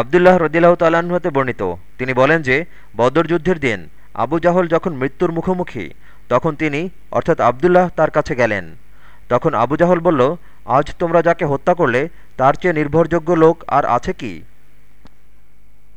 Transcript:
আবদুল্লাহ রদিল্লাহ তাল্লাহ্ন হতে বর্ণিত। তিনি বলেন যে, বদর যুদ্ধের দিন আবু জাহল যখন মৃত্যুর মুখোমুখি, তখন তিনি, অর্থাৎ আবদুল্লাহ, তার কাছে গেলেন। তখন আবু জাহল বলল, আজ তোমরা যাকে হত্যা করলে, তার চেয়ে নির্ভরযোগ্য লোক আর আছে কি?